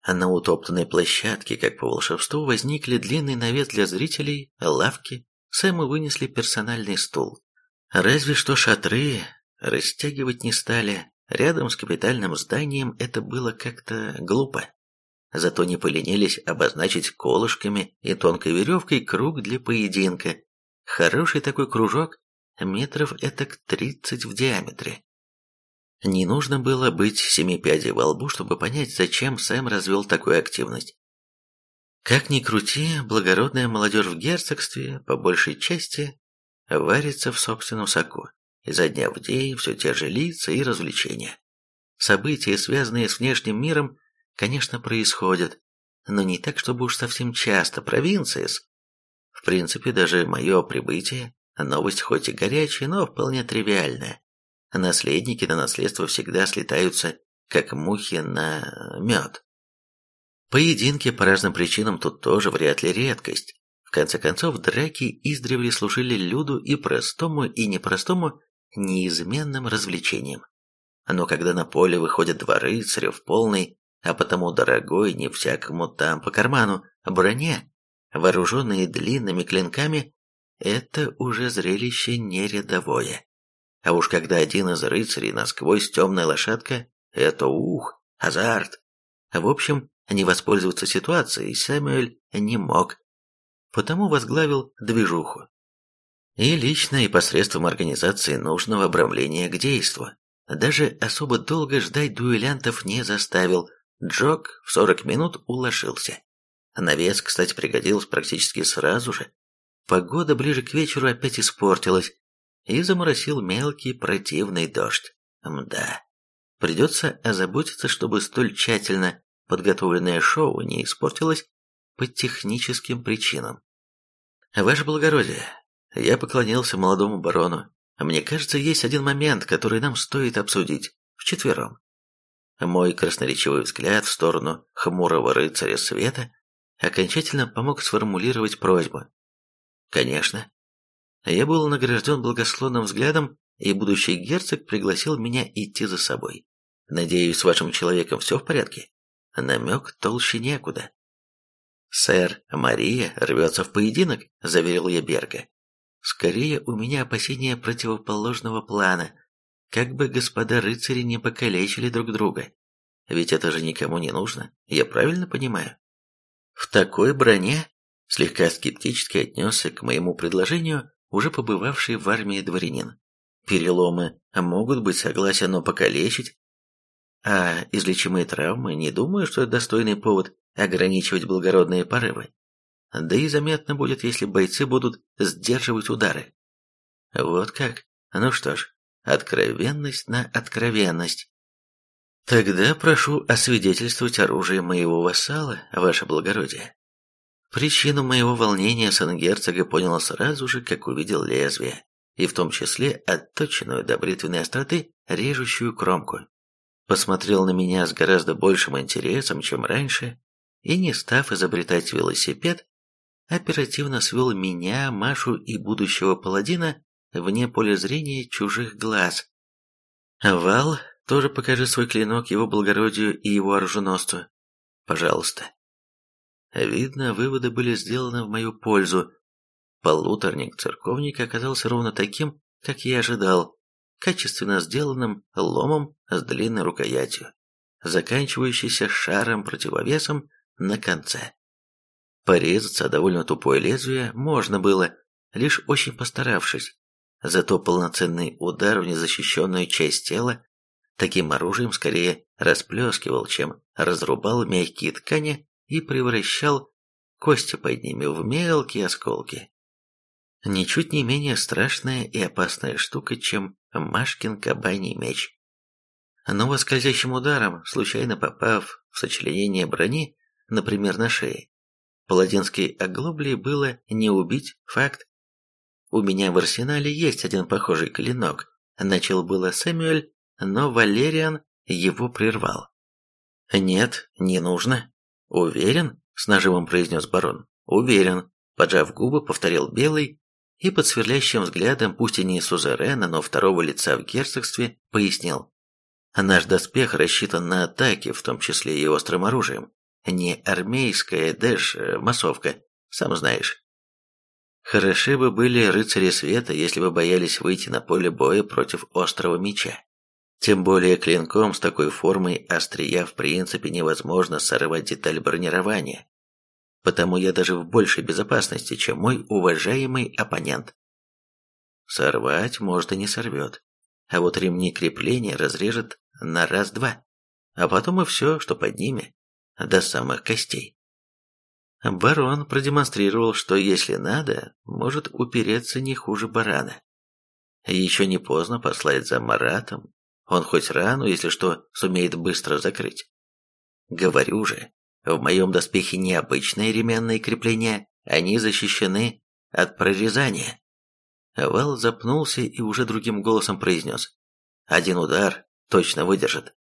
А на утоптанной площадке, как по волшебству, возникли длинный навес для зрителей, лавки, Сэму вынесли персональный стул. Разве что шатры растягивать не стали, рядом с капитальным зданием это было как-то глупо зато не поленились обозначить колышками и тонкой веревкой круг для поединка. Хороший такой кружок, метров этак тридцать в диаметре. Не нужно было быть семи пядей во лбу, чтобы понять, зачем Сэм развел такую активность. Как ни крути, благородная молодежь в герцогстве, по большей части, варится в собственном соку. Изо дня в день все те же лица и развлечения. События, связанные с внешним миром, конечно, происходят, но не так, чтобы уж совсем часто, провинциес. В принципе, даже мое прибытие, новость хоть и горячая, но вполне тривиальная. Наследники на наследство всегда слетаются, как мухи на мед. Поединки по разным причинам тут тоже вряд ли редкость. В конце концов, драки издревле служили люду и простому, и непростому неизменным развлечением. Но когда на поле выходят два рыцаря в полной а потому дорогой не всякому там по карману броне, вооруженные длинными клинками, это уже зрелище не рядовое. А уж когда один из рыцарей насквозь темная лошадка, это ух, азарт. В общем, не воспользоваться ситуацией Сэмюэль не мог, потому возглавил движуху. И лично, и посредством организации нужного обрамления к действу. Даже особо долго ждать дуэлянтов не заставил, Джок в сорок минут уложился. Навес, кстати, пригодился практически сразу же. Погода ближе к вечеру опять испортилась, и заморосил мелкий противный дождь. Мда. Придется озаботиться, чтобы столь тщательно подготовленное шоу не испортилось по техническим причинам. Ваше благородие, я поклонился молодому барону. Мне кажется, есть один момент, который нам стоит обсудить вчетвером. Мой красноречивый взгляд в сторону хмурого рыцаря света окончательно помог сформулировать просьбу. Конечно. Я был награжден благосклонным взглядом, и будущий герцог пригласил меня идти за собой. Надеюсь, с вашим человеком все в порядке? Намек толще некуда. «Сэр, Мария рвется в поединок», — заверил я Берга. «Скорее, у меня опасения противоположного плана — как бы господа рыцари не покалечили друг друга. Ведь это же никому не нужно, я правильно понимаю? В такой броне слегка скептически отнесся к моему предложению уже побывавший в армии дворянин. Переломы могут быть согласен, но покалечить. А излечимые травмы не думаю, что это достойный повод ограничивать благородные порывы. Да и заметно будет, если бойцы будут сдерживать удары. Вот как. Ну что ж, Откровенность на откровенность. Тогда прошу освидетельствовать оружие моего вассала, ваше благородие. Причину моего волнения сан-герцога понял сразу же, как увидел лезвие, и в том числе отточенную до бритвенной остроты режущую кромку. Посмотрел на меня с гораздо большим интересом, чем раньше, и, не став изобретать велосипед, оперативно свел меня, Машу и будущего паладина вне поля зрения чужих глаз. Вал, тоже покажи свой клинок его благородию и его оруженосцу. Пожалуйста. Видно, выводы были сделаны в мою пользу. Полуторник-церковник оказался ровно таким, как я ожидал, качественно сделанным ломом с длинной рукоятью, заканчивающийся шаром-противовесом на конце. Порезаться довольно тупое лезвие можно было, лишь очень постаравшись. Зато полноценный удар в незащищенную часть тела таким оружием скорее расплескивал, чем разрубал мягкие ткани и превращал кости под ними в мелкие осколки. Ничуть не менее страшная и опасная штука, чем Машкин кабаний меч. Но скользящим ударом, случайно попав в сочленение брони, например, на шее, паладинской оглоблей было не убить, факт. У меня в арсенале есть один похожий клинок, начал было Сэмюэль, но Валериан его прервал. «Нет, не нужно. Уверен?» — с нажимом произнес барон. «Уверен», — поджав губы, повторил Белый и под сверлящим взглядом, пусть и не сузерена, но второго лица в герцогстве, пояснил. «Наш доспех рассчитан на атаки, в том числе и острым оружием. Не армейская дэш-массовка, сам знаешь. Хороши бы были рыцари света, если бы боялись выйти на поле боя против острого меча. Тем более клинком с такой формой острия в принципе невозможно сорвать деталь бронирования. Потому я даже в большей безопасности, чем мой уважаемый оппонент. Сорвать, может, и не сорвет. А вот ремни крепления разрежет на раз-два. А потом и все, что под ними, до самых костей. Барон продемонстрировал, что если надо, может упереться не хуже барана. Еще не поздно послать за Маратом он хоть рану, если что, сумеет быстро закрыть. Говорю же, в моем доспехе необычные ременные крепления, они защищены от прорезания. Вал запнулся и уже другим голосом произнес. Один удар точно выдержит.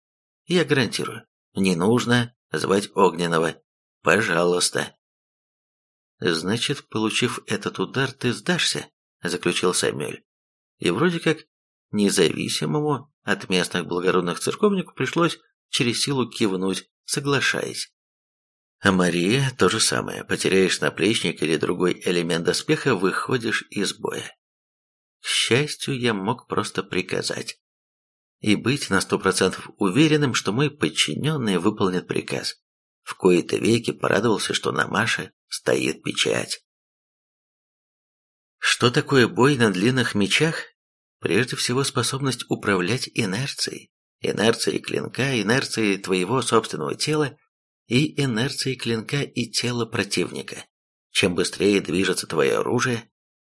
Я гарантирую. Не нужно звать Огненного. Пожалуйста. Значит, получив этот удар, ты сдашься, заключил Самюэль. И вроде как независимому от местных благородных церковников пришлось через силу кивнуть, соглашаясь. А Мария то же самое. Потеряешь наплечник или другой элемент доспеха, выходишь из боя. К счастью, я мог просто приказать. И быть на сто процентов уверенным, что мой подчиненный выполнит приказ. В кои-то веки порадовался, что на Маше стоит печать. Что такое бой на длинных мечах? Прежде всего способность управлять инерцией, инерцией клинка, инерцией твоего собственного тела и инерцией клинка и тела противника. Чем быстрее движется твое оружие,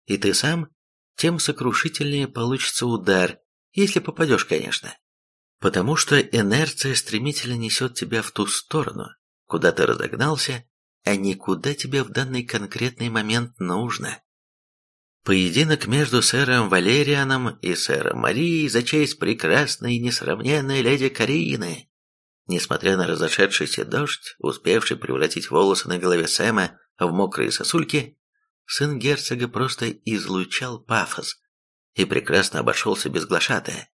и ты сам, тем сокрушительнее получится удар, если попадешь, конечно. Потому что инерция стремительно несет тебя в ту сторону, куда ты разогнался, а не куда тебе в данный конкретный момент нужно. Поединок между сэром Валерианом и сэром Марией за честь прекрасной и несравненной леди Карины. Несмотря на разошедшийся дождь, успевший превратить волосы на голове Сэма в мокрые сосульки, сын герцога просто излучал пафос и прекрасно обошелся без глашатая.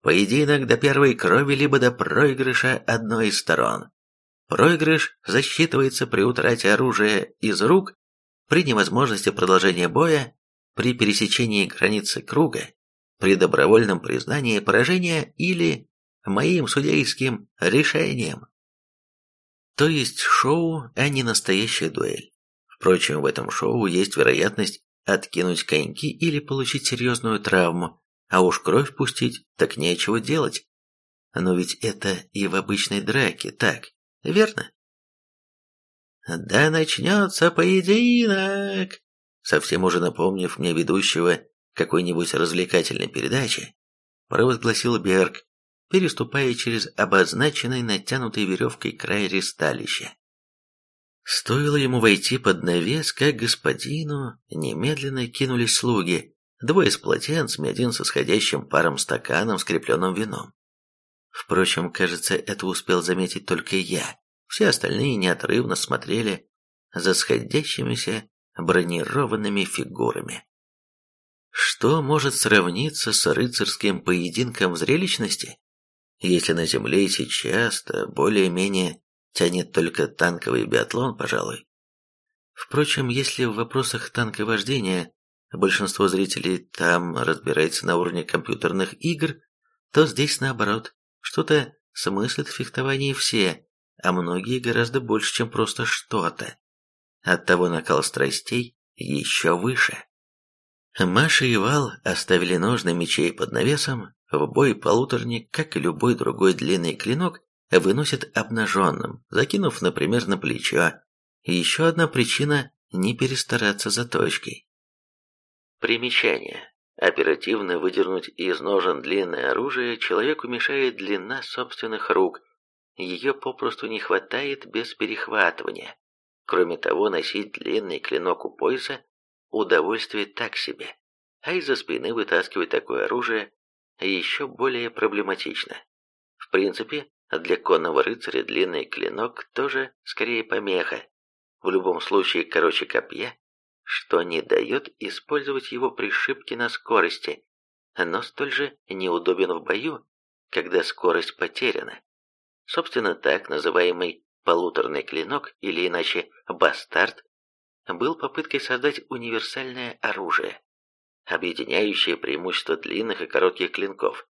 Поединок до первой крови либо до проигрыша одной из сторон. Проигрыш засчитывается при утрате оружия из рук при невозможности продолжения боя, при пересечении границы круга, при добровольном признании поражения или моим судейским решением. То есть шоу, а не настоящая дуэль. Впрочем, в этом шоу есть вероятность откинуть коньки или получить серьезную травму, а уж кровь пустить, так нечего делать. Но ведь это и в обычной драке так, верно? «Да начнется поединок!» Совсем уже напомнив мне ведущего какой-нибудь развлекательной передачи, провозгласил Берг, переступая через обозначенный натянутой веревкой край ресталища. Стоило ему войти под навес, как господину немедленно кинулись слуги, двое с полотенцами, один со сходящим паром стаканом, скрепленным вином. Впрочем, кажется, это успел заметить только я. Все остальные неотрывно смотрели за сходящимися бронированными фигурами. Что может сравниться с рыцарским поединком зрелищности, если на земле сейчас-то более-менее тянет только танковый биатлон, пожалуй? Впрочем, если в вопросах танковождения большинство зрителей там разбирается на уровне компьютерных игр, то здесь наоборот, что-то смыслят в фехтовании все, а многие гораздо больше, чем просто что-то. Оттого накал страстей еще выше. Маша и Вал оставили ножны мечей под навесом, в бой полуторник, как и любой другой длинный клинок, выносит обнаженным, закинув, например, на плечо. Еще одна причина – не перестараться за точкой. Примечание. Оперативно выдернуть из ножен длинное оружие человеку мешает длина собственных рук. Ее попросту не хватает без перехватывания. Кроме того, носить длинный клинок у пояса – удовольствие так себе. А из-за спины вытаскивать такое оружие еще более проблематично. В принципе, для конного рыцаря длинный клинок тоже скорее помеха. В любом случае, короче копья, что не дает использовать его при шибке на скорости, но столь же неудобен в бою, когда скорость потеряна. Собственно, так называемый полуторный клинок, или иначе бастард, был попыткой создать универсальное оружие, объединяющее преимущество длинных и коротких клинков,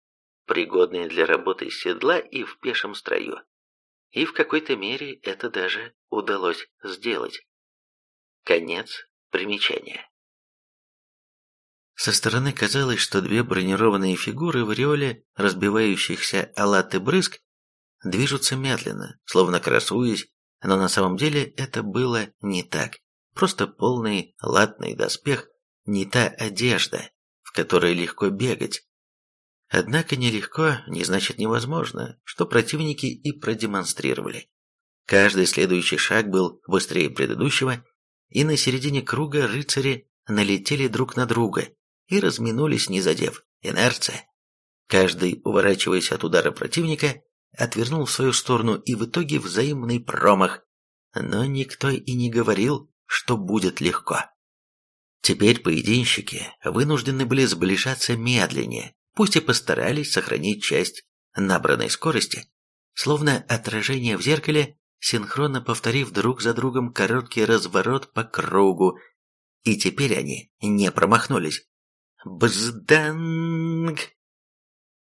пригодные для работы с седла и в пешем строю. И в какой-то мере это даже удалось сделать. Конец примечания. Со стороны казалось, что две бронированные фигуры в ореоле разбивающихся алат и брызг движутся медленно, словно красуясь, но на самом деле это было не так. Просто полный латный доспех, не та одежда, в которой легко бегать, Однако нелегко не значит невозможно, что противники и продемонстрировали. Каждый следующий шаг был быстрее предыдущего, и на середине круга рыцари налетели друг на друга и разминулись, не задев. Инерция. Каждый, уворачиваясь от удара противника, отвернул в свою сторону и в итоге взаимный промах. Но никто и не говорил, что будет легко. Теперь поединщики вынуждены были сближаться медленнее, пусть и постарались сохранить часть набранной скорости, словно отражение в зеркале, синхронно повторив друг за другом короткий разворот по кругу, и теперь они не промахнулись. Бзданг!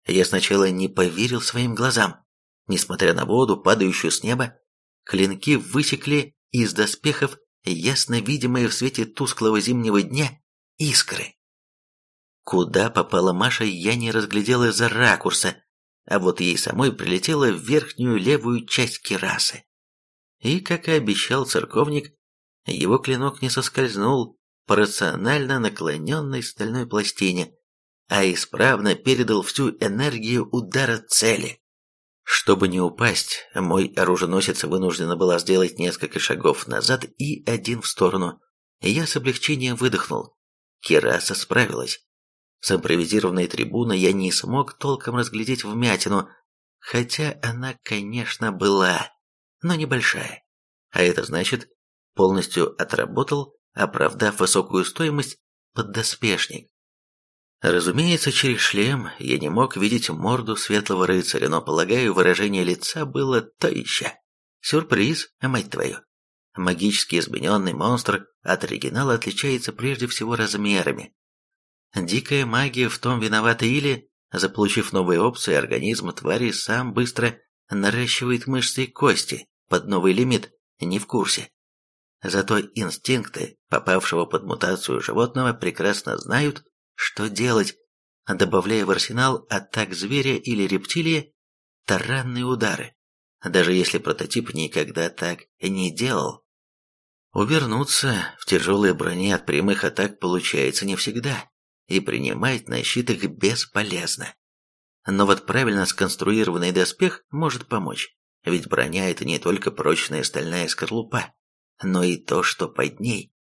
Я сначала не поверил своим глазам. Несмотря на воду, падающую с неба, клинки высекли из доспехов ясно видимые в свете тусклого зимнего дня искры. Куда попала Маша, я не разглядел из-за ракурса, а вот ей самой прилетело в верхнюю левую часть керасы. И, как и обещал церковник, его клинок не соскользнул по рационально наклоненной стальной пластине, а исправно передал всю энергию удара цели. Чтобы не упасть, мой оруженосец вынуждена была сделать несколько шагов назад и один в сторону. Я с облегчением выдохнул. Кераса справилась. С импровизированной трибуны я не смог толком разглядеть вмятину, хотя она, конечно, была, но небольшая. А это значит, полностью отработал, оправдав высокую стоимость поддоспешник. Разумеется, через шлем я не мог видеть морду светлого рыцаря, но, полагаю, выражение лица было то еще. Сюрприз, мать твою. Магически измененный монстр от оригинала отличается прежде всего размерами. Дикая магия в том виновата или, заполучив новые опции, организм твари сам быстро наращивает мышцы и кости под новый лимит, не в курсе. Зато инстинкты, попавшего под мутацию животного, прекрасно знают, что делать, добавляя в арсенал атак зверя или рептилии таранные удары, даже если прототип никогда так не делал. Увернуться в тяжелой броне от прямых атак получается не всегда и принимать на щит их бесполезно. Но вот правильно сконструированный доспех может помочь, ведь броня это не только прочная стальная скорлупа, но и то, что под ней.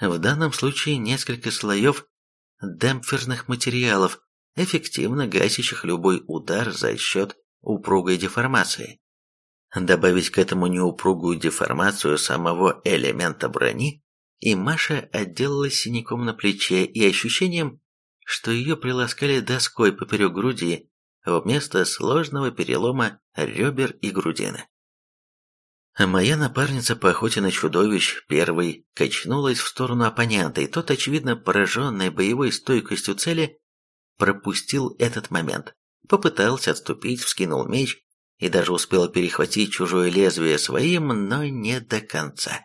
В данном случае несколько слоев демпферных материалов, эффективно гасящих любой удар за счет упругой деформации. Добавить к этому неупругую деформацию самого элемента брони и Маша отделалась синяком на плече и ощущением, что ее приласкали доской поперек груди вместо сложного перелома ребер и грудины. Моя напарница по охоте на чудовищ первой качнулась в сторону оппонента, и тот, очевидно пораженный боевой стойкостью цели, пропустил этот момент. Попытался отступить, вскинул меч и даже успел перехватить чужое лезвие своим, но не до конца.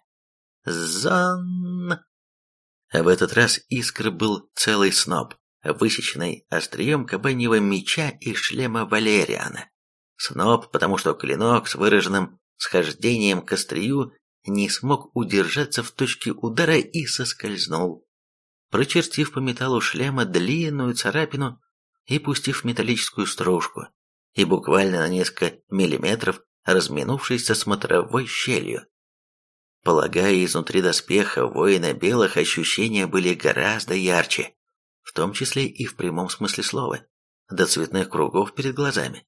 Зон! А в этот раз искр был целый сноп, высеченный острием кабаньего меча и шлема Валериана. Сноп, потому что клинок с выраженным схождением к острию не смог удержаться в точке удара и соскользнул, прочертив по металлу шлема длинную царапину и пустив металлическую стружку, и буквально на несколько миллиметров разминувшись со смотровой щелью. Полагая, изнутри доспеха воина белых ощущения были гораздо ярче, в том числе и в прямом смысле слова, до цветных кругов перед глазами.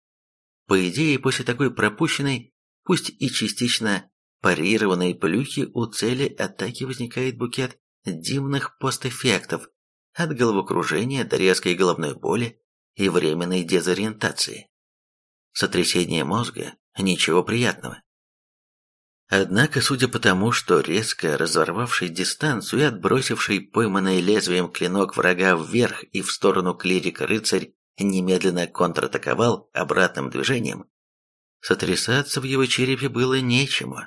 По идее, после такой пропущенной, пусть и частично парированной плюхи, у цели атаки возникает букет дивных постэффектов, от головокружения до резкой головной боли и временной дезориентации. Сотрясение мозга – ничего приятного. Однако, судя по тому, что резко разорвавший дистанцию и отбросивший пойманный лезвием клинок врага вверх и в сторону клирика рыцарь немедленно контратаковал обратным движением, сотрясаться в его черепе было нечему.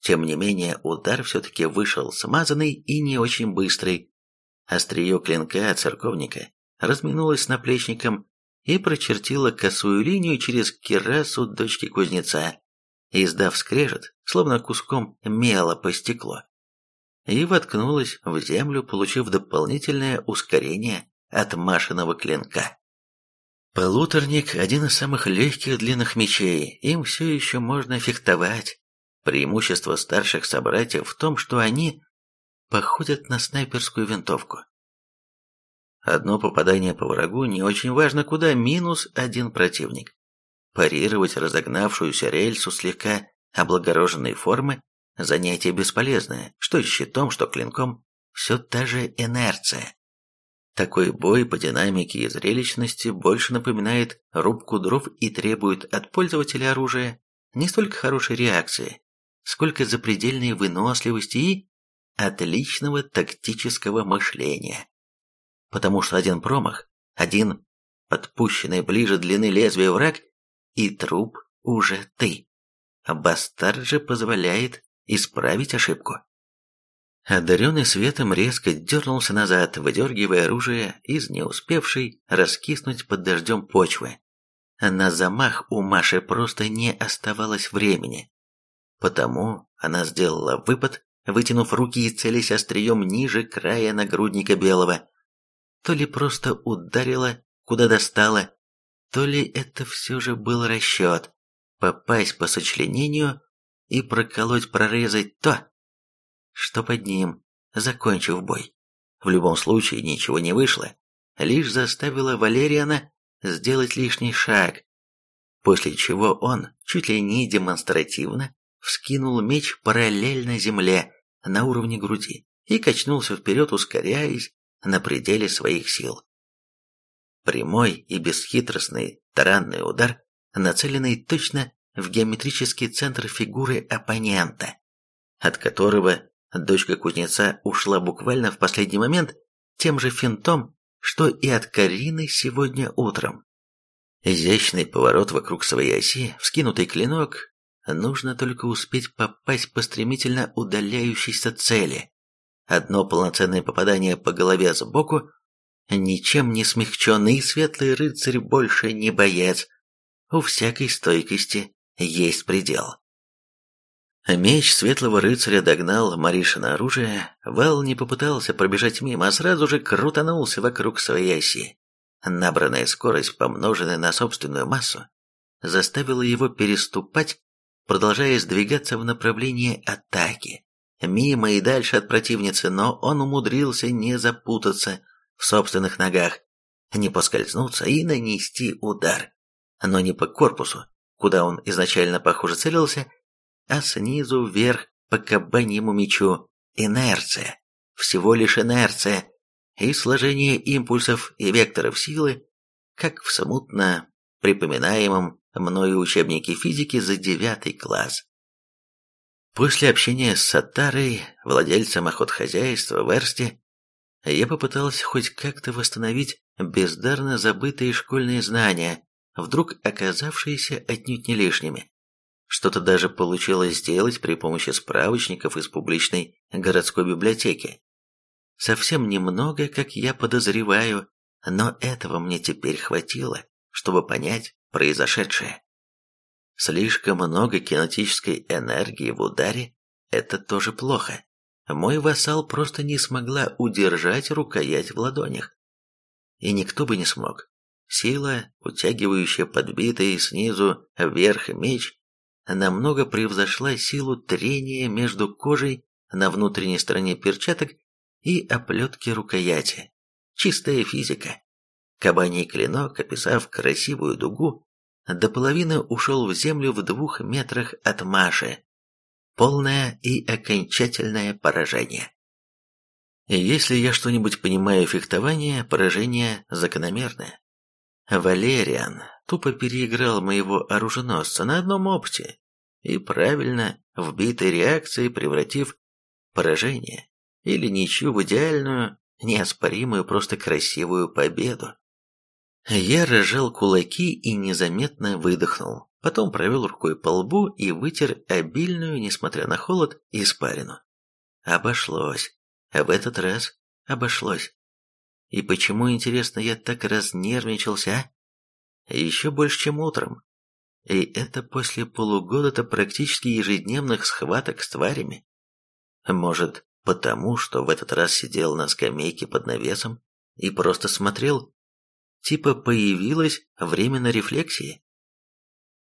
Тем не менее, удар все-таки вышел смазанный и не очень быстрый. Острие клинка церковника разминулось с наплечником и прочертило косую линию через кирасу дочки кузнеца, издав скрежет, словно куском мела по стеклу, и воткнулась в землю, получив дополнительное ускорение от Машиного клинка. Полуторник – один из самых легких длинных мечей, им все еще можно фехтовать. Преимущество старших собратьев в том, что они походят на снайперскую винтовку. Одно попадание по врагу не очень важно куда, минус один противник парировать разогнавшуюся рельсу слегка облагороженной формы – занятие бесполезное, что щитом, что клинком, все та же инерция. Такой бой по динамике и зрелищности больше напоминает рубку дров и требует от пользователя оружия не столько хорошей реакции, сколько запредельной выносливости и отличного тактического мышления. Потому что один промах, один подпущенный ближе длины лезвия враг и труп уже ты. Бастард же позволяет исправить ошибку. Одаренный светом резко дернулся назад, выдергивая оружие из не успевшей раскиснуть под дождем почвы. На замах у Маши просто не оставалось времени. Потому она сделала выпад, вытянув руки и целясь острием ниже края нагрудника белого. То ли просто ударила, куда достала, то ли это все же был расчет попасть по сочленению и проколоть прорезать то, что под ним, закончив бой. В любом случае ничего не вышло, лишь заставило Валериана сделать лишний шаг, после чего он, чуть ли не демонстративно, вскинул меч параллельно земле на уровне груди и качнулся вперед, ускоряясь на пределе своих сил. Прямой и бесхитростный таранный удар, нацеленный точно в геометрический центр фигуры оппонента, от которого дочка кузнеца ушла буквально в последний момент тем же финтом, что и от Карины сегодня утром. Изящный поворот вокруг своей оси, вскинутый клинок, нужно только успеть попасть по стремительно удаляющейся цели. Одно полноценное попадание по голове сбоку, Ничем не смягченный светлый рыцарь больше не боец. У всякой стойкости есть предел. Меч светлого рыцаря догнал Маришина оружие, Вал не попытался пробежать мимо, а сразу же крутанулся вокруг своей оси. Набранная скорость, помноженная на собственную массу, заставила его переступать, продолжая сдвигаться в направлении атаки. Мимо и дальше от противницы, но он умудрился не запутаться, в собственных ногах, не поскользнуться и нанести удар. Но не по корпусу, куда он изначально, похоже, целился, а снизу вверх по кабаньему мечу. Инерция. Всего лишь инерция. И сложение импульсов и векторов силы, как в смутно припоминаемом мною учебнике физики за девятый класс. После общения с Сатарой, владельцем охотхозяйства в Эрсте, я попытался хоть как-то восстановить бездарно забытые школьные знания, вдруг оказавшиеся отнюдь не лишними. Что-то даже получилось сделать при помощи справочников из публичной городской библиотеки. Совсем немного, как я подозреваю, но этого мне теперь хватило, чтобы понять произошедшее. Слишком много кинетической энергии в ударе – это тоже плохо. Мой вассал просто не смогла удержать рукоять в ладонях. И никто бы не смог. Сила, утягивающая подбитый снизу вверх меч, намного превзошла силу трения между кожей на внутренней стороне перчаток и оплетки рукояти. Чистая физика. Кабаний клинок, описав красивую дугу, до половины ушел в землю в двух метрах от Маши. Полное и окончательное поражение. Если я что-нибудь понимаю в фехтовании, поражение закономерное. Валериан тупо переиграл моего оруженосца на одном опыте и правильно вбитой реакцией превратив поражение или ничью в идеальную, неоспоримую, просто красивую победу. Я разжал кулаки и незаметно выдохнул, потом провел рукой по лбу и вытер обильную, несмотря на холод, испарину. Обошлось. В этот раз обошлось. И почему, интересно, я так разнервничался, а? Еще больше, чем утром. И это после полугода-то практически ежедневных схваток с тварями. Может, потому, что в этот раз сидел на скамейке под навесом и просто смотрел типа появилось время на рефлексии.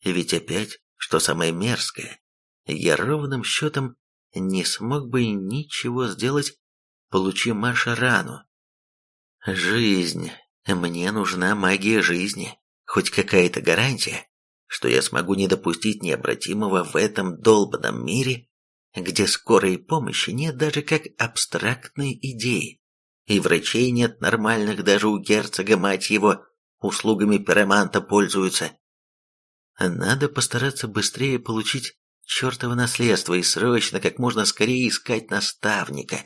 Ведь опять, что самое мерзкое, я ровным счетом не смог бы ничего сделать, получи Маша рану. Жизнь. Мне нужна магия жизни. Хоть какая-то гарантия, что я смогу не допустить необратимого в этом долбанном мире, где скорой помощи нет даже как абстрактной идеи и врачей нет нормальных, даже у герцога, мать его, услугами пироманта пользуются. Надо постараться быстрее получить чертово наследство и срочно, как можно скорее искать наставника.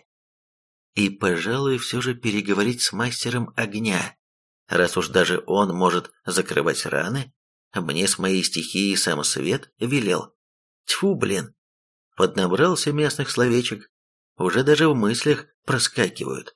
И, пожалуй, все же переговорить с мастером огня, раз уж даже он может закрывать раны, мне с моей стихией сам свет велел. Тьфу, блин, поднабрался местных словечек, уже даже в мыслях проскакивают.